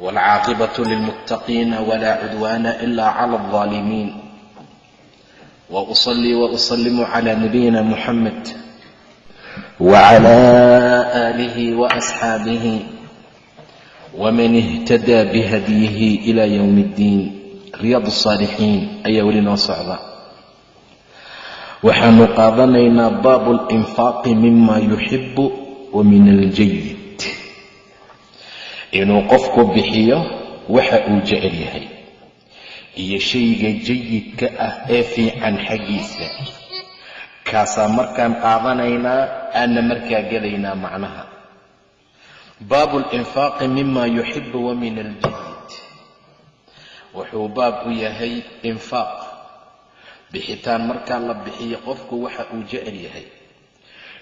والعاقبة للمتقين ولا عدوان إلا على الظالمين وأصلي وأسلم على نبينا محمد وعلى آله وأصحابه ومن اهتدى بهديه إلى يوم الدين رياض الصالحين أي ولنا صعبا waxaanu qaadanaynaa baabu alinfaaqi mima yuxibu wa min aljayid inuu qofku bixiyo waxa uu jecel yahay. Iyo shayga jayidka ah ee fiican xaggiisa. Kaasaa markaan qaadanaynaa aana markaa gelaynaa macnaha. Baabu alinfaaqi mima yuxibu wa min aljayid wuxuu baab u yahay infaaq. Bixitaan markaa la bixiyo qofku waxa uu jecel yahay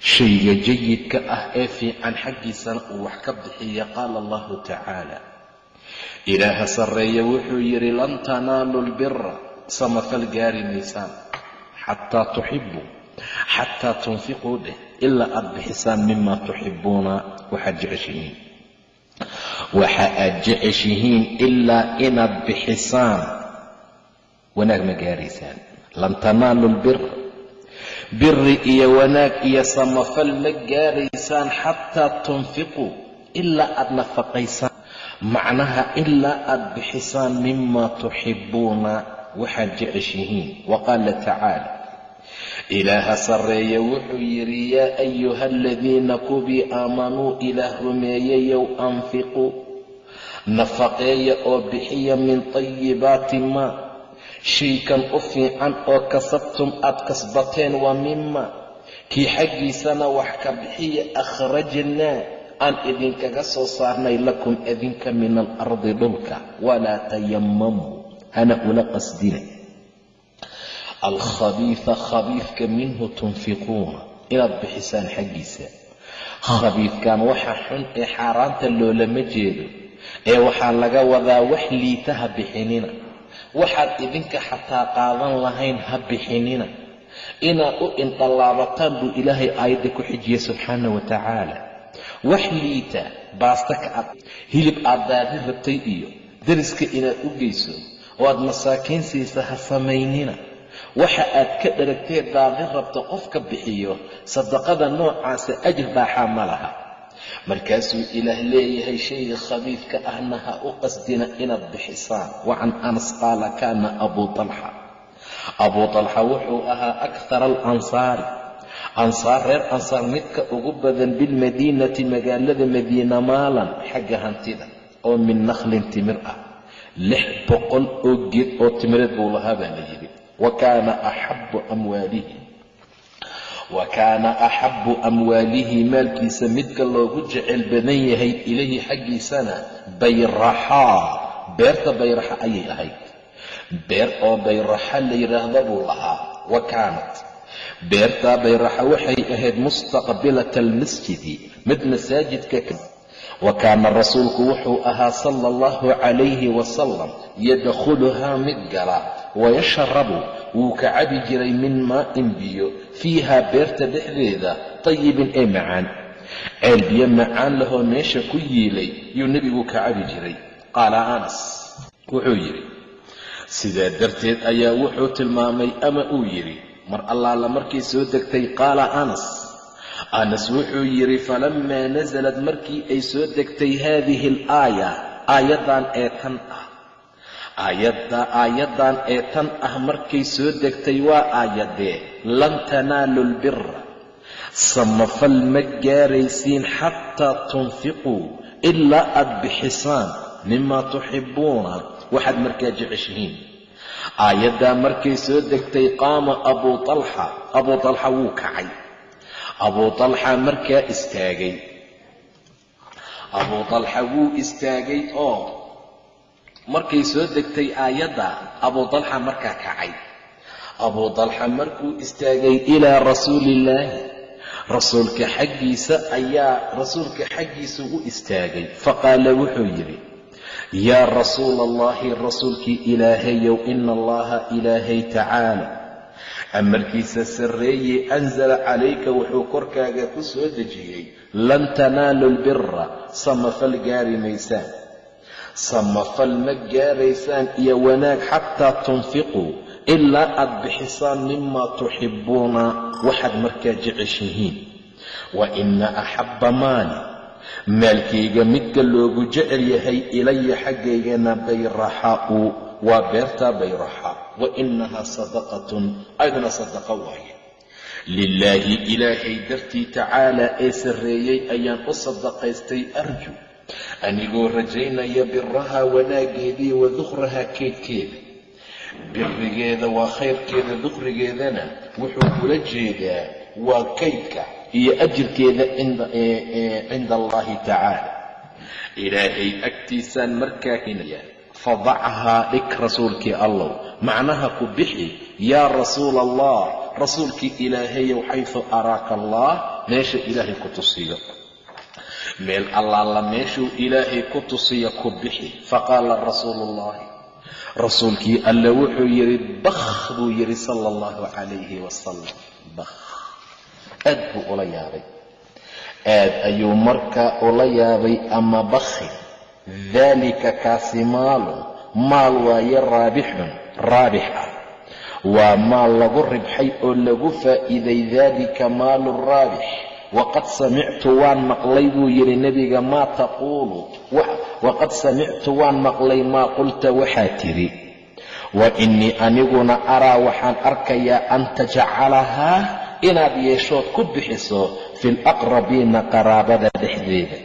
shayga jayidka ah ee fiican xaggiisana uu wax ka bixiya qaala allahu tacaala. Ilaaha sarreeya wuxuu yidhi lan tanaalu lbira samafal gaari maysaan xataa tuxibuu xataa tunfiquu dheh ilaa aad bixisaan mima tuxibuuna waxaad jeceshihiin. Waxa aad jeceshihiin ilaa inaad bixisaan. Wanaag ma gaaraysaan lan tanaalu lbir biri iyo wanaag iyo samafal ma gaaraysaan xataa tunfiquu ilaa aad nafaqaysaan. Macnaha ilaa aad bixisaan mima tuxibuuna waxaad jeceshihiin wa qaala tacaala ilaaha sarreeya wuxuu yidhi yaa ayuha aladiina kubii aamanuu ilaah rumeeyayow anfiquu nafaqeeya oo bixiya min tayibaati maa shaykan u fiican oo kasabtum aad kasbateen waa mima kii xaggiisana wax ka bixiya akhrajnaa aan idinkaga soo saarnay lakum idinka min alardi dhulka. Walaa tayamamuu hana ula qasdina. Alkhabiida khabiidka minhu tunfiquuna inaad bixisaan xaggiisa. Khabiidkan waxa xun ee xaaraanta loolama jeedo ee waxaa laga wadaa wax liitaha bixinina waxaad idinka xataa qaadan lahayn ha bixinina. Inaad u indhalaabataan buu ilaahay aayadda ku xijiyey subxaana wa tacaala. Wax liita baasta ka ad hilib aad daadi rabtay iyo dariska inaad u geyso oo aad masaakiin siisa ha samaynina. Waxa aad ka dharagtee daadi rabta qofka bixiyo sadaqada noocaasa ajir baaxaa ma laha markaasuu ilaah leeyahay shayga khabiidka ahna ha u qasdina inaad bixisaan wa can anas qaala kaana abuu talxa. Abuu talxa wuxuu ahaa akthara alansaari. Ansaar reer ansaar midka ugu badan bilmadiinati magaalada madiina maalan xagga hantida oo min nakhlin timir ah. Lix boqol oo geed oo timireed buu lahaa baa la yidhi. Wa kaana axabu amwaalihi wa kaana axabu amwaalihi maalkiisa midka loogu jecel badan yahay ilayhi xaggiisana bayraxaa beerta bayraxa ayay ahayd. Beer oo bayraxa la yidhaahda buu lahaa wa kaanat. Beertaa bayraxa waxay ahayd mustaqbilata almasjidi mid masaajidka wa kaana rasuulku wuxuu ahaa sala allahu calayhi wasalam yadkhuluhaa mid gala wayashrabu wuu ka cabi jiray min maa'in biyo fiiha beerta dhexdeeda tayibin ee macaan. Ceel biyo macaan lahoo meesha ku yiilay yuu nebigu ka cabi jiray. Qaala anas wuxuu yidhi sidaa darteed ayaa wuxuu tilmaamay ama uu yidhi mar allaala markay soo degtay qaala anas. Anas wuxuu yidhi falammaa nasalad markii ay soo degtay haadihi alaaya aayaddan ee tan ah aayadda aayaddan ee tan ah markay soo degtay waa aayadee lan tanaalu lbira samafal ma gaaraysiin xataa tunfiquu ilaa aad bixisaan mimaa tuxibuuna waxaad markaa jeceshihiin. Aayaddaa markay soo degtay qaama abuu talxa abuu talxa wuu kacay. Abuu talxa markaa istaagay. Abuu talxa wuu istaagay oo markay soo degtay aayadda abuu dalxa markaa kacay. Abuu dalxa markuu istaagay ilaa rasuuliillaahi rasuulka xaggiisa ayaa rasuulka xaggiisa u istaagay. Faqaala wuxuu yidhi yaa rasuula allahi rasuulkii ilaahayow ina allaha ilaahay tacaala amarkiisa sarreeye anzala calayka wuxuu korkaaga ku soo dejiyey lan tanaalu lbira samafal gaari maysaan samafal ma gaaraysaan iyo wanaag xataa tunfiquu ilaa aad bixisaan mimaa tuxibbuuna waxaad markaa jeceshihiin wa ina axabba maali maalkayga midka loogu jecel yahay ilaya xaggaygana bayraxaa'u waa beertaa bayraxa wa inahaa sadaqatun aydana sadaqa waaye. Lilaahi ilaahay dartii tacaalaa ee sarreeyey ayaan u sadaqaystay arju anigoo rajaynaya biraha wanaaggeedii wa dukhraha keydkeeda birigeeda waa khayrkeeda dukhrigeedana wuxuu kula jeedaa waa kaydka iyo ajirkeeda cinda allahi tacaala. Ilaahay agtiisaan markaa hinaya. Fadachaa dhig rasuulkii allow. Macnaha ku bixi yaa rasuula allah rasuulkii ilaahayow xaysu araaka allah meesha ilaahay ku tusiyo meel allaala meeshuu ilaahay ku tusiyo ku bixi. Faqaala rasuulu ullahi rasuulkii alle wuxuu yidhi bakh buu yidhi sala allahu calayhi wasalam bakh. Aad buu ula yaabay. Aad ayuu markaa ula yaabay ama bakhi daalika kaasi maalun maal waaye raabixun raabix ah. Waa maal lagu ribxay oo lagu faa'iiday daalika maalu raabix waqad samictu waan maqlay buu yidhi nebiga maa taquulu? Waqad samictu waan maqlay maa qulta waxaa tidhi. Wa innii aniguna araa waxaan arkayaa an tajcalahaa inaad yeeshood ku bixiso fi laqrabiina qaraabada dhexdeeda.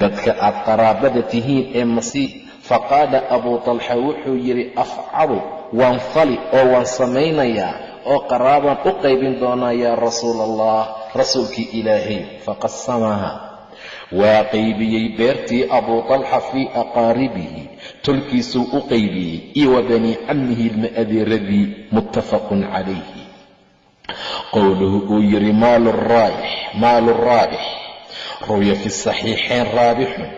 Dadka aad qaraabada tihiin ee masiix faqaala abuu talxa wuxuu yidhi afcalu waan fali oo waan samaynayaa oo qaraabaan u qaybin doonaa yaa rasuula allah rasuulkii ilaahay faqasamaha waa qaybiyey beertii abuu talxa fii aqaaribihi tolkiisuu u qaybiyey iyo wa banii cammihi ilma adeeradii muttafaqun calayhi. Qowluhu uu yidhi maalu raabix ruya fi saxiixayn raabixun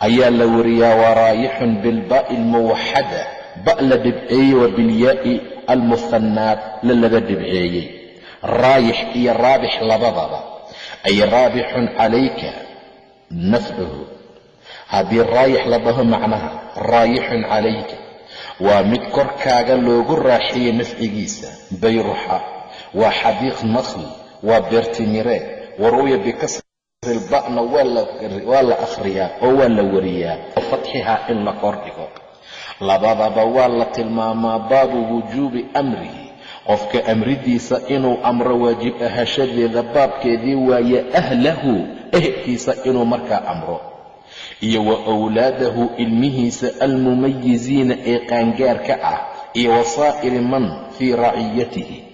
ayaa la wariyaa waraayixun bilbaa'i almuwaxada ba la dhibceeyey wa bilyaa'i almuhannaad la laba dhibceeyey raayix iyo raabix labadaba ay raabixun calayka nafcuhu haddii raayix la dhaho macnaha raayixun calayka waa mid korkaaga loogu raaxeeyey nafcigiisa bayruxa waa xadiiq nakli waa beertimireed waruuya bikasri ilba'na waa la akhriyaa oo waa la wariyaa wa fatxihaa in la kordhigo labadaba waa la tilmaamaa baabu wujuubi amrihi qofka amridiisa inuu amro waajib ahashadeeda baabkeedii waaye ahlahu ehelkiisa inuu markaa amro. Iyo wa wlaadahu ilmihiisa almumayiziina ee qaangaarka ah iyo wasaa'iri man fii raciyatihi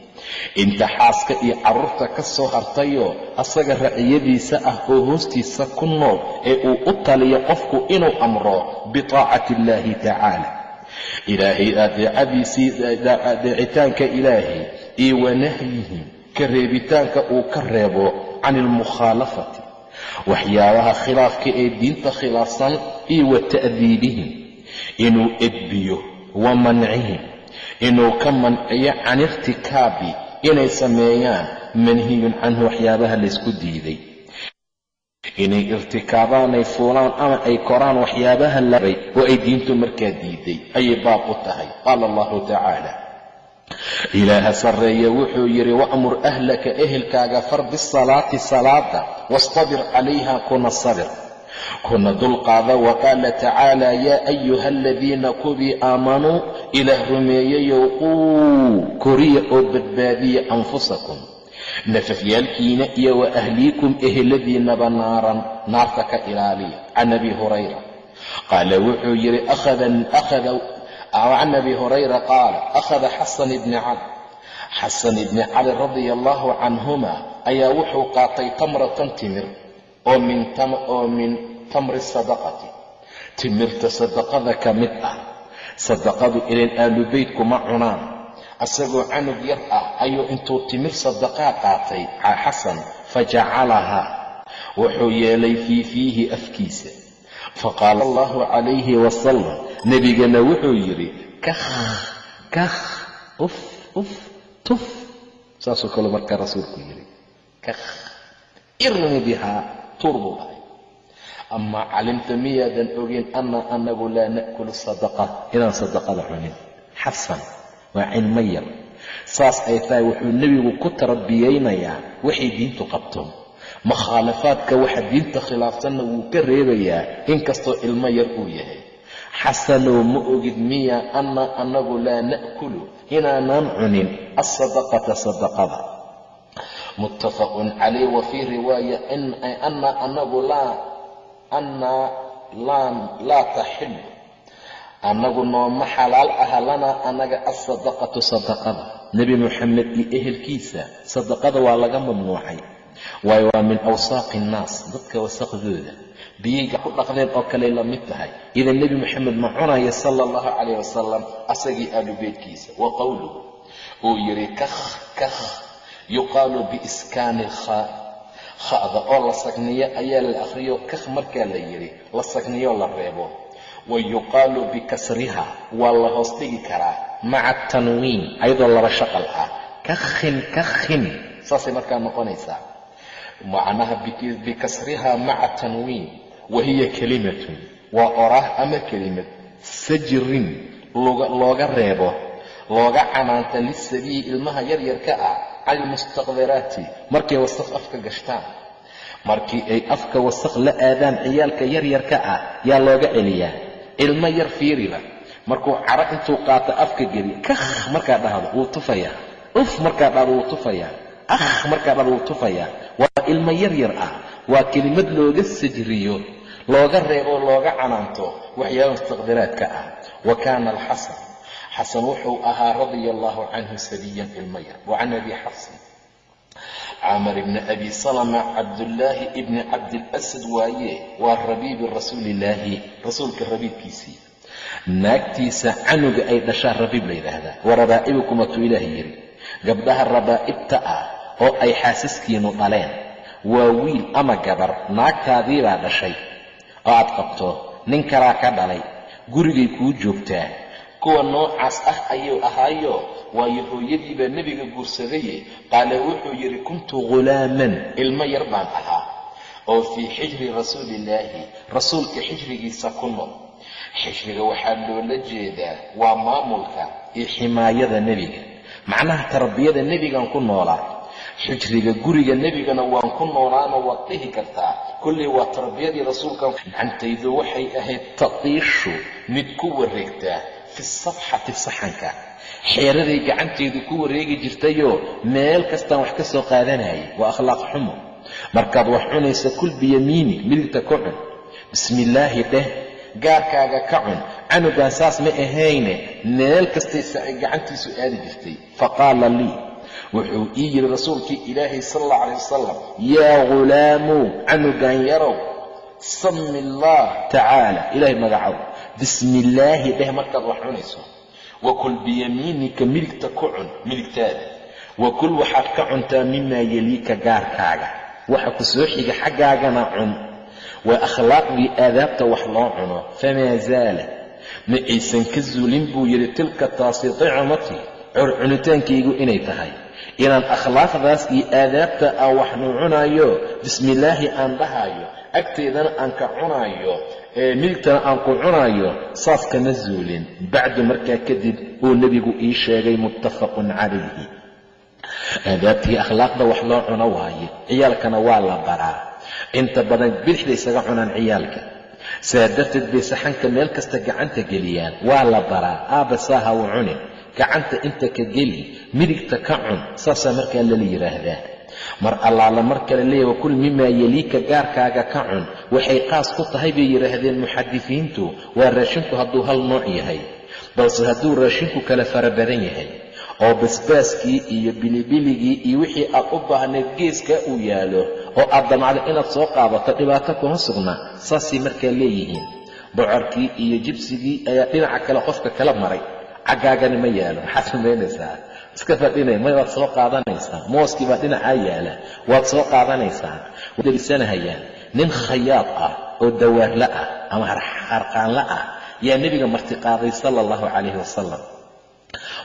inta xaaska iyo carruurta ka soo hartayoo asaga raciyadiisa ah oo hoostiisa ku nool ee uu u taliyo qofku inuu amro bitaacati illaahi tacaala ilaahay adeecadiisii adeecitaanka ilaahay iyo wanahyihi ka reebitaanka uu ka reebo can ilmukhaalafati waxyaabaha khilaafka ee diinta khilaafsan iyo wa ta'diibihim inuu edbiyo wa mancihim inuu ka manciyo can irtikaabi inay sameeyaan manhiyun canhu waxyaabaha laysku diiday inay irtikaabaanay fuulaan ama ay koraan waxyaabaha labay oo ay diintu markaa diiday. Ayay baab u tahay. Qaala allahu tacaala ilaaha sarreeye wuxuu yidhi wa'mur ahlaka ehelkaaga far bisalaati salaada wastabir calayha kuna sabir kuna dulqaada. Wa qaala tacaala yaa ayuha aladiina kuwii aamanuu ilaah rumeeyayow quu koriya oo badbaadiya anfusakum nafafyaalkiina iyo wa ahliikum eheladiinaba naaran naarta ka ilaaliya. Can abi hurayra qaala wuxuu yidhi can abi hurayra qaala akhada xasan ibni cali. Xasan ibni cali radia allahu canhuma ayaa wuxuu qaatay tamratan timir oo min tamri sadaqati. Timirta sadaqada ka mid ah sadaqadu ilan aalubeytku ma cunaan asagoo canug yar ah ayuu intuu timir sadaqaa qaatay xasan fa jacalahaa. Wuxuu yeelay fii fiihi afkiisa. Faqaala allahu calayhi wasalam nebigana wuxuu yidhi kakh kakh uf uf tuf. Saasuu kaloo markaa rasuulku yidhi kakh irmi bihaa tuur buu dhahay amaa calimta miyaadan ogeyn anna anagu laa na'kulu sadaqa. Inaan sadaqada cunin. Xasan waa cilmo yar. Saas ay tahay wuxuu nebigu ku tarbiyaynayaa waxay diintu qabto. Mukhaalafaadka waxa diinta khilaafsanna wuu ka reebayaa inkastoo ilmo yar uu yahay. Xasanow ma ogid miya anna anagu laa na'kulu inaanaan cunin alsadaqata sadaqada. Muttafaqun calayh wa fii riwaaya anna anagu laa annaa laa taxilu annagu nooma xalaal aha lanaa annaga alsadaqatu sadaqada. Nebi moxamed iyo ehelkiisa sadaqada waa laga mamnuucay. Waayo waa min awsaaqi innaas dadka wasaqdooda. Biyayga ku dhaqdeen oo kaley la mid tahay. Idan nebi moxamed ma cunaya sala allahu calayh wasalam asagii aalubeedkiisa wa qowluhu uu yidhi kakh kakh yuqaalu biiskaani lkhaa kha'da oo la sagniyo ayaa la akhriyo kakh markaa la yidhi la sagniyo la reebo wa yuqaalu bikasriha waa la hoos dhigi karaa maca tanwiin ayadoo laba shaqal ah kakhin kakhin saasay markaa noqonaysaa macnaha bikasriha maca tanwiin wa hiya kelimatun waa oraah ama kelimad sajrin looga reebo looga canaanta lisabiyi ilmaha yaryarka ah cala almustaqdiraati markay wasaq afka gashtaan markii ay afka wasaq la aadaan ciyaalka yaryarka ah yaa looga celiyaa ilmo yar fiiriba. Markuu caro intuu qaato afka geli kakh markaa dhahdo wuu tufayaa. Uf markaa dhahdo wuu tufayaa. Akh markaa dhahdo wuu tufayaa. Waa ilmo yaryar ah. Waa kelimad looga sajriyo looga reebo looga canaanto waxyaaba mustaqdiraadka ah. Wa kaana alxasan. Xasan wuxuu ahaa radia allahu canhu sabiyan ilmo yar. Wa can abi xafsin camar ibni abi salama cabdullaahi ibni cabdilasad waaye waa rabiibi rasuulillaahi rasuulka rabiibkiisii. Naagtiisa canuga ay dhashaa rabiib la yidhaahdaa. Wa rabaa'ibukum atuu ilaah yidhi. Gabdhaha rabaa'ibta ah oo ay xaasiskiinu dhaleen. Waa wiil ama gabar naagtaadiibaa dhashay. Oo aad qabto nin kalaa ka dhalay. Gurigay kuu joogtaa. Kuwa noocaas ah ayuu ahaayo waayo hooyadii baa nebiga guursadaye. Qaala wuxuu yidhi kuntu ghulaaman. Ilmo yar baan ahaa. Oo fii xijri rasuulillaahi. Rasuulka xijrigiisa ku nool. Xijriga waxaa loola jeedaa waa maamulka iyo ximaayada nebiga. Macnaha tarbiyada nebigan ku noolaa xijriga guriga nebigana waan ku noolaana waad dhihi kartaa. Kollay waa tarbiyadii rasuulkan gacantaydu waxay ahayd taqiishu mid ku wareegtaa fi safxati saxanka xeeraday gacanteedu ku wareegi jirtayoo meel kastaan wax ka soo qaadanayay. Waa akhlaaq xumo. Markaad wax cunaysa kul biyamiini midigta ku cun. Bismillaahi dheh gaarkaaga ka cun. Canugan saas ma ahayne meel kastaysa ay gacantiisu aadi jirtay. Fa qaala lii wuxuu ii yidhi rasuulkii ilaahay sala allah calayh wasalam yaa ghulaamu canugan yarow sami allah tacaala ilaahay magacow bismi illaahi dheh markaad wax cunayso wa kul biyamiinika midigta ku cun midigtaada wa kul waxaad ka cuntaa mimaa yeliika gaarkaaga. Waxa ku soo xiga xaggaagana cun. Waa akhlaaqdii aadaabta wax loo cuno. Famaa zaala. Ma aysan ka zuulin buu yidhi tilka taasi ticmatii cor cunitaankaygu inay tahay. Inaan akhlaaqdaas iyo aadaabta aan waxnu cunaayo bismillaahi aan dhahaayo agteedana aan ka cunaayo ee midigtana aan ku cunaayo saas kama zuulin. Bacdu markaa kadib uu nebigu ii sheegay muttafaqun calayhi. Aadaabtii akhlaaqda wax loo cuno waaye ciyaalkana waa la baraa. Inta badan bidixda isaga cunaan ciyaalka. Saa darteed bay saxanka meel kasta gacanta geliyaan waa la baraa. Aabba saaha u cunin gacanta inta ka geli midigta ka cun saasaa markaa lala yidhaahdaa mar allaala mar kale leeya wakul mimaa yeliika gaarkaaga ka cun. Waxay qaas ku tahay bay yidhaahdeen muxadisiintu. Waa raashinku hadduu hal nooc yahay balse hadduu raashinku kala fara badan yahay oo basbaaskii iyo bilibiligii iyo wixii aad u baahnayd geeskaa uu yaalo oo aad damacdo inaad soo qaadato dhibaato kuma sugna saasay markaa leeyihiin. Bocorkii iyo jibsigii ayaa dhinaca kale qofka kala maray caggaagani ma yaalo. Maxaad samaynaysaa iska fadhinay may waad soo qaadanaysaa. Mooskii baa dhinacaa yaalla waad soo qaadanaysaa. Delisanahayaan nin khayaad ah oo dawaarla ah ama harqaanla ah yaa nebiga martiqaaday sala allahu calayhi wasalam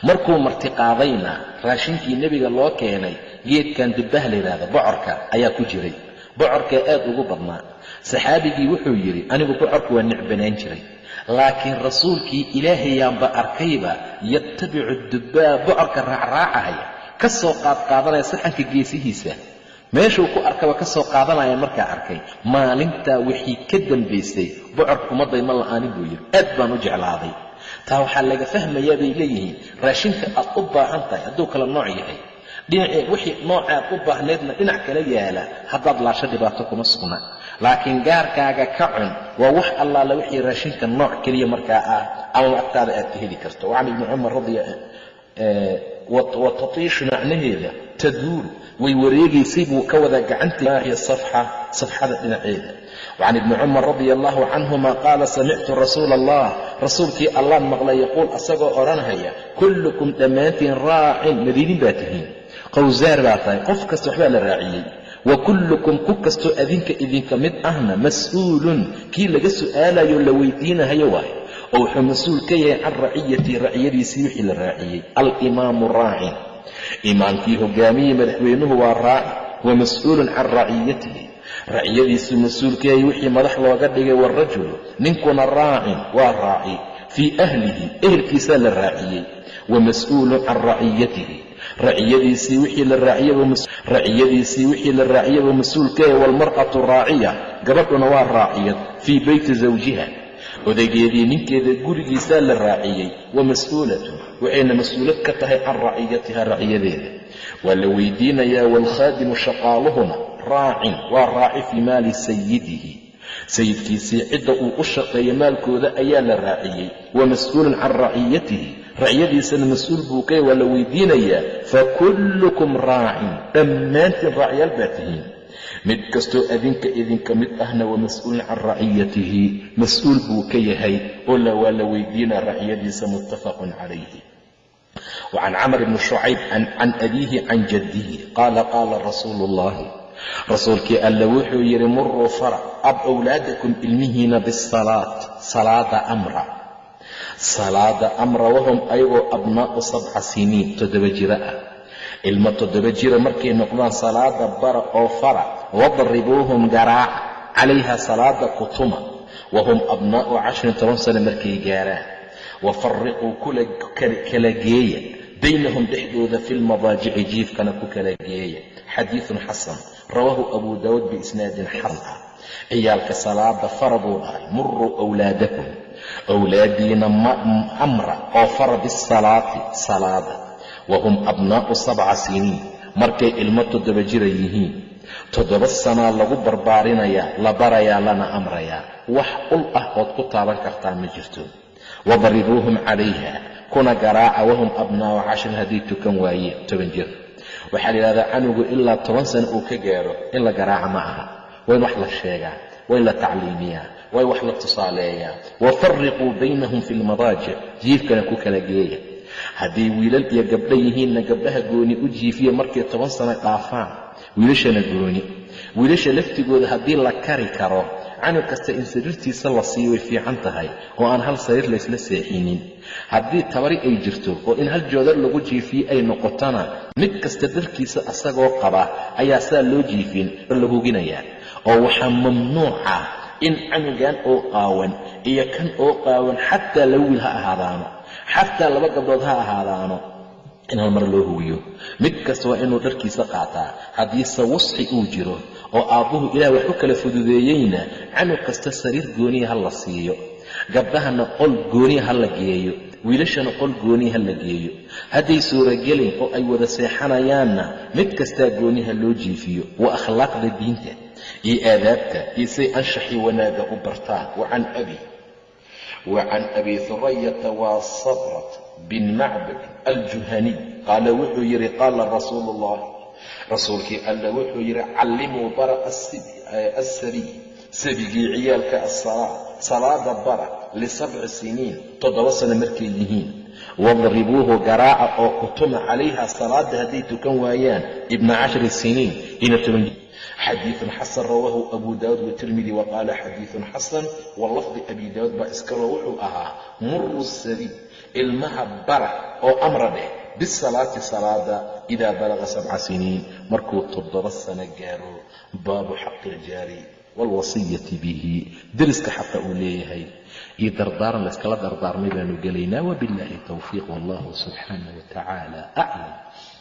markuu martiqaadayna raashinkii nebiga loo keenay geedkan dubbaha la yidhaahda bocorka ayaa ku jiray. Bocorkaa aad ugu badnaa. Saxaabigii wuxuu yidhi anigu bocorka waa necbanaan jiray laakiin rasuulkii ilaahayaanba arkayba yattabicu dubbaa bocorka raacraacahaya ka soo qaadqaadanaya saxanka geesihiisa. Meeshuu ku arkaba ka soo qaadanaya markaa arkay maalintaa wixii ka dambaysay bocorka kuma dayma la'aanin buu yidhi aad baan u jeclaaday. Taa waxaa laga fahmayaa bay leeyihiin raashinka aad u baahan tahay hadduu kala nooc yahay dhinacee wixii noocaad u baahnaydna dhinac kala yaalla haddaad laasho dhibaato kuma sugna. Laakiin gaarkaaga ka cun waa wax allaala wixii raashinka nooc keliya markaa ah ama agtaada aad ka heli karto. Wacan ibni cumar radia wa tatiishu macnaheeda taduuru way wareegaysay buu ka wadaa gacantii safxa safxada dhinaceeda. Wacan ibni cumar radia allahu canhuma qaala samictu rasuula allah rasuulkii allaan maqlay yaquul asagoo odhanhaya kullukum dhammaantiin raacin madiinin baa tihiin qowsaar baa tahay qof kasta waxbaa la raaciyey. Wa kullukum ku kastoo adinka idinka mid ahna mas'uulun kii laga su'aalayo la weydiinahayo waayo oo wuxuu mas'uul ka yahay can raciyatii raciyadiisii wixii la raaciyey. Alimaamu raacin. Imaamkii hogaamiyey madaxweynuhu waa raaci wa mas'uulun can raciyatihi raciyadiisuu mas'uul ka yahay wixii madax looga dhigay waarajulu ninkuna raacin waa raaci. Fii ahlihi ehelkiisaa la raaciyey. Wa mas'uulun can raciyatihi raciyadiisii wixii la raaciyaba mas'uulkaya waalmar'atu raaciya. Gabadhuna waa raaciyad fii beyti zawjiha. Odaygeedii ninkeeda gurigiisaa la raaciyey wa mas'uulatun waxayna mas'uulad ka tahay can raciyatiha raciyadeeda waa la weydiinayaa waalkhaadimu shaqaaluhuna raacin waa raaci fii maali sayidihi sayidkiisii cidda uu u shaqeeya maalkooda ayaa la raaciyey wa mas'uulun can raciyatihi raciyadiisana mas'uul buu kaya waa la weydiinayaa fakullukum raacin dhammaantiin raacyaal baa tihiin. Mid kastoo adinka idinka mid ahna wa mas'uulun can raciyatihi mas'uul buu ka yahay oo waa la weydiinaa raciyadiisa muttafaqun calayhi. Wacan camr bni shucayb can abiihi can jaddihi qaala qaala rasuulu ullahi rasuulkii alla wuxuu yidhi muruu fara ab wlaadakum ilmihiina bisalaat salaada amra salaada amra wahum ayagoo abnaa'u sabca siniin toddoba jiro ah. Ilmo toddoba jira markay noqdaan salaada bara oo fara wadribuuhum garaaca calayha salaada kutuma wahum abnaa'u cashirin toban sano markay gaaraan. Wafariquu kala geeya baynahum dhexdooda fi lmadaajici jiifkana ku kala geeya. Xadiidun xasan rawaahu abu daawuud biisnaadin xasan ah ciyaalka salaada fara buu dhahay muruu wlaadakum wlaadiina amra oo fara bisalaati salaada. Wahum abnaa'u sabca siniin. Markay ilmo toddoba jira yihiin. Toddoba sanaa lagu barbaarinayaa la barayaa lana amrayaa. Wax ul ah ood ku taaban kartaa ma jirto. Wadribuuhum calayha. Kuna garaaca wahum abnaa'u cashirin hadday tukan waayeen toban jir. Waxaa la yidhahdaa canugu ilaa toban sano uu ka gaaro in la garaaca ma aha waa in wax la sheegaa waa la tacliimiyaa waa in wax la tusaaleeyaa wafariquu baynahum fi lmadaajic jiifkana ku kala geeya hadday wiilal iyo gabdho yihiinna gabdhaha gooni u jiifiya markay toban sano dhaafaan wiilashana gooni wiilasha laftigooda haddii la kari karo canug kasta in sariirtiisa la siiyo way fiican tahay oo aan hal sariir laysla seexinin haddii tabari ay jirto oo in hal joodar lagu jiifiye ay noqotona mid kasta dharkiisa asagoo qaba ayaa saa loo jiifin la huginayaa oo waxaa mamnuuca in canugan oo qaawan iyo kan oo qaawan xataa laba wiil ha ahaadaano xataa laba gabdhood ha ahaadaano in hal mar loo huwiyo mid kasta waa inuu dharkiisa qaataa. Haddiise wasxi uu jiro oo aabbuhu ilaah wax u kala fududeeyeyna canug kasta sariir gooniya ha la siiyo. Gabdhahana qol gooniya ha la geeyo wiilashana qol gooniya ha la geeyo. Hadday suuragelin oo ay wada seexanayaanna mid kastaa gooniha loo jiifiyo. Waa akhlaaqda diinta iyo aadaabta iyo say anshaxii wanaagga u bartaan. Wacan abi wa can abi hurayata waa sabrat bin macbad aljuhaniy qaala wuxuu yidhi qaala rasuulu ullah rasuulkii alla wuxuu yidhi callimuu bara assabiy sabigii ciyaalka assalaa salaada bara lisabci siniin toddoba sano markay yihiin. Wadribuuhu garaaca oo kutuma calayha salaada hadday tukan waayaan ibna cashri siniin ina toban xadiiثun xasan rawaahu abu daawud watirmidi waqaala xadiiثun xasan walafdi abi daawud baa iskalo wuxuu ahaa muru sabiil ilmaha bara oo amra dheh bisalaati salaada idaa balaga sabca siniin. Markuu toddoba sano gaaro baabu xaqi iljaari waalwasiyati bihi deriska xaqa uu leeyahay iyo dardaaran layskala dardaarmay baanu gelaynaa wabiاllahi towfiiq wallahu subxaanah wa tacaala aclam